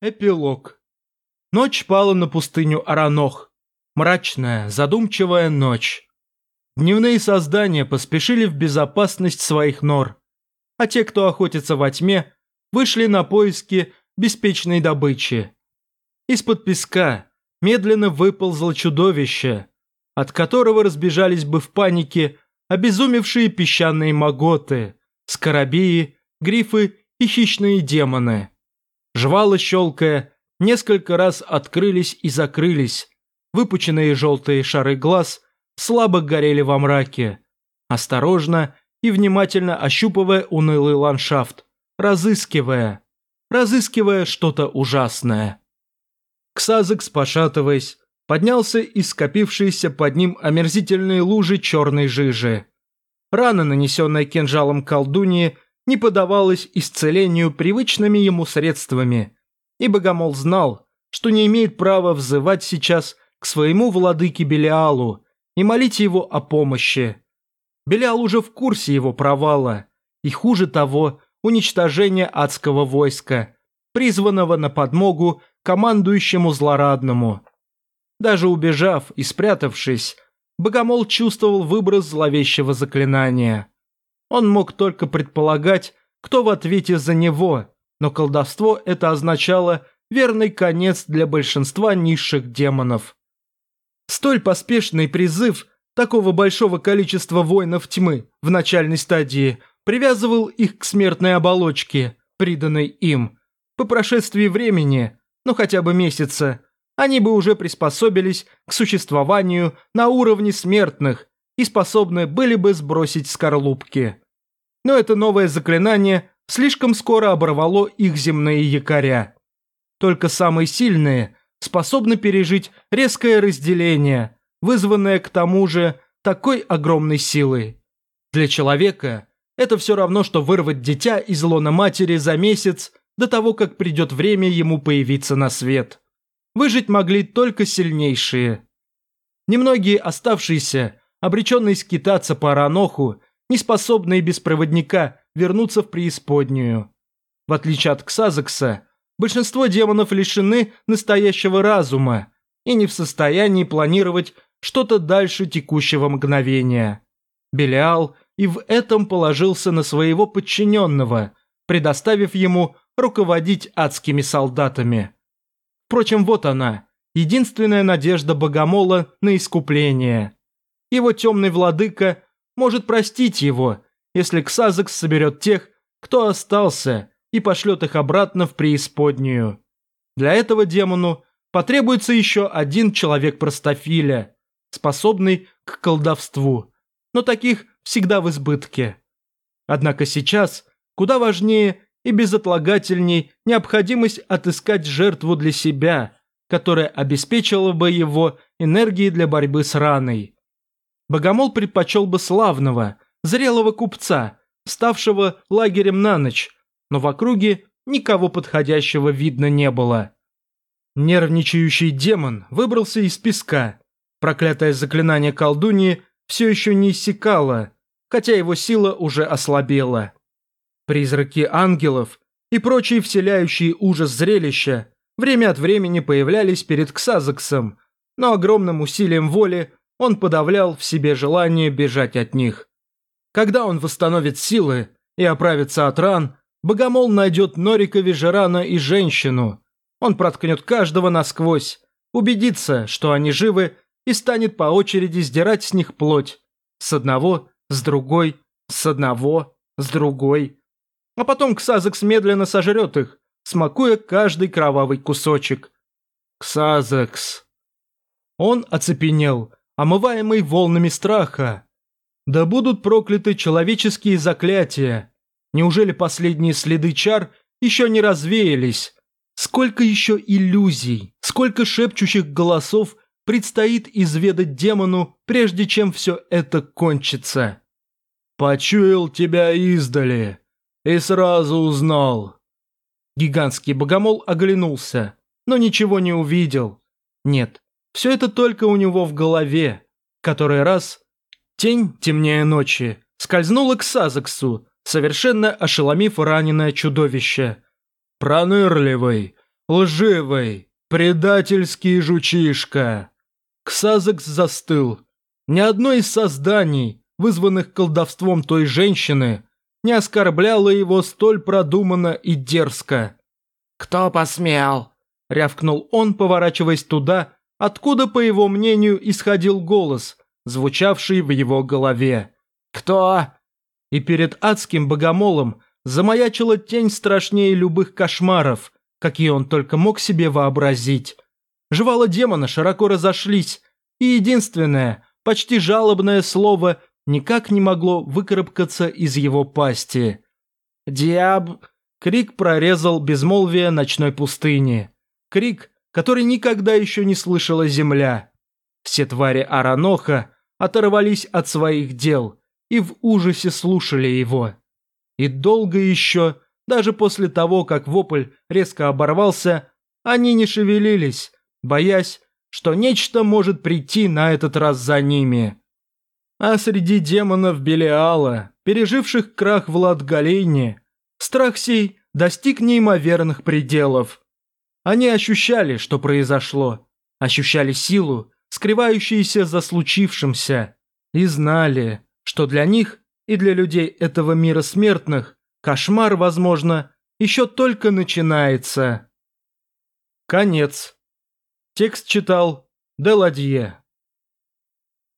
Эпилог. Ночь пала на пустыню Аранох. Мрачная, задумчивая ночь. Дневные создания поспешили в безопасность своих нор, а те, кто охотится во тьме, вышли на поиски беспечной добычи. Из-под песка медленно выползло чудовище, от которого разбежались бы в панике обезумевшие песчаные маготы, скоробеи, грифы и хищные демоны. Жвалы щелкая, несколько раз открылись и закрылись. Выпученные желтые шары глаз слабо горели во мраке. Осторожно и внимательно ощупывая унылый ландшафт, разыскивая, разыскивая что-то ужасное. Ксазекс, пошатываясь, поднялся из скопившейся под ним омерзительной лужи черной жижи. Рана, нанесенная кинжалом колдуньи, не подавалось исцелению привычными ему средствами, и Богомол знал, что не имеет права взывать сейчас к своему владыке Белиалу и молить его о помощи. Белиал уже в курсе его провала, и хуже того, уничтожения адского войска, призванного на подмогу командующему злорадному. Даже убежав и спрятавшись, Богомол чувствовал выброс зловещего заклинания – он мог только предполагать, кто в ответе за него, но колдовство это означало верный конец для большинства низших демонов. Столь поспешный призыв такого большого количества воинов тьмы в начальной стадии привязывал их к смертной оболочке, приданной им. По прошествии времени, ну хотя бы месяца, они бы уже приспособились к существованию на уровне смертных и способны были бы сбросить скорлупки. Но это новое заклинание слишком скоро оборвало их земные якоря. Только самые сильные способны пережить резкое разделение, вызванное к тому же такой огромной силой. Для человека это все равно, что вырвать дитя из лона матери за месяц до того, как придет время ему появиться на свет. Выжить могли только сильнейшие. Немногие оставшиеся обреченные скитаться по Араноху, не способные без проводника вернуться в преисподнюю. В отличие от Ксазекса, большинство демонов лишены настоящего разума и не в состоянии планировать что-то дальше текущего мгновения. Белиал и в этом положился на своего подчиненного, предоставив ему руководить адскими солдатами. Впрочем, вот она, единственная надежда Богомола на искупление его темный владыка может простить его, если Ксазекс соберет тех, кто остался, и пошлет их обратно в преисподнюю. Для этого демону потребуется еще один человек-простофиля, способный к колдовству, но таких всегда в избытке. Однако сейчас куда важнее и безотлагательней необходимость отыскать жертву для себя, которая обеспечила бы его энергией для борьбы с раной. Богомол предпочел бы славного, зрелого купца, ставшего лагерем на ночь, но в округе никого подходящего видно не было. Нервничающий демон выбрался из песка. Проклятое заклинание колдуньи все еще не иссякало, хотя его сила уже ослабела. Призраки ангелов и прочие вселяющие ужас зрелища время от времени появлялись перед Ксазаксом, но огромным усилием воли он подавлял в себе желание бежать от них. Когда он восстановит силы и оправится от ран, Богомол найдет Норика Вижерана и женщину. Он проткнет каждого насквозь, убедится, что они живы, и станет по очереди сдирать с них плоть. С одного, с другой, с одного, с другой. А потом Ксазекс медленно сожрет их, смакуя каждый кровавый кусочек. Ксазекс. Он оцепенел, омываемый волнами страха. Да будут прокляты человеческие заклятия. Неужели последние следы чар еще не развеялись? Сколько еще иллюзий, сколько шепчущих голосов предстоит изведать демону, прежде чем все это кончится? «Почуял тебя издали и сразу узнал». Гигантский богомол оглянулся, но ничего не увидел. Нет, все это только у него в голове. Который раз тень, темнее ночи, скользнула к Сазексу, совершенно ошеломив раненое чудовище. «Пронырливый! Лживый, предательский жучишка. Ксазекс застыл. Ни одно из созданий, вызванных колдовством той женщины, не оскорбляло его столь продуманно и дерзко. «Кто посмел?» – рявкнул он, поворачиваясь туда, откуда, по его мнению, исходил голос, звучавший в его голове. «Кто?» И перед адским богомолом замаячила тень страшнее любых кошмаров, какие он только мог себе вообразить. Жвала демона широко разошлись, и единственное, почти жалобное слово никак не могло выкарабкаться из его пасти. «Диаб...» Крик прорезал безмолвие ночной пустыни. Крик, который никогда еще не слышала земля. Все твари Араноха оторвались от своих дел и в ужасе слушали его. И долго еще, даже после того, как вопль резко оборвался, они не шевелились, боясь, что нечто может прийти на этот раз за ними. А среди демонов Белиала, переживших крах в Ладгалейне, Страх сей достиг неимоверных пределов. Они ощущали, что произошло, ощущали силу, скрывающуюся за случившимся, и знали, что для них и для людей этого мира смертных кошмар, возможно, еще только начинается. Конец. Текст читал Деладье.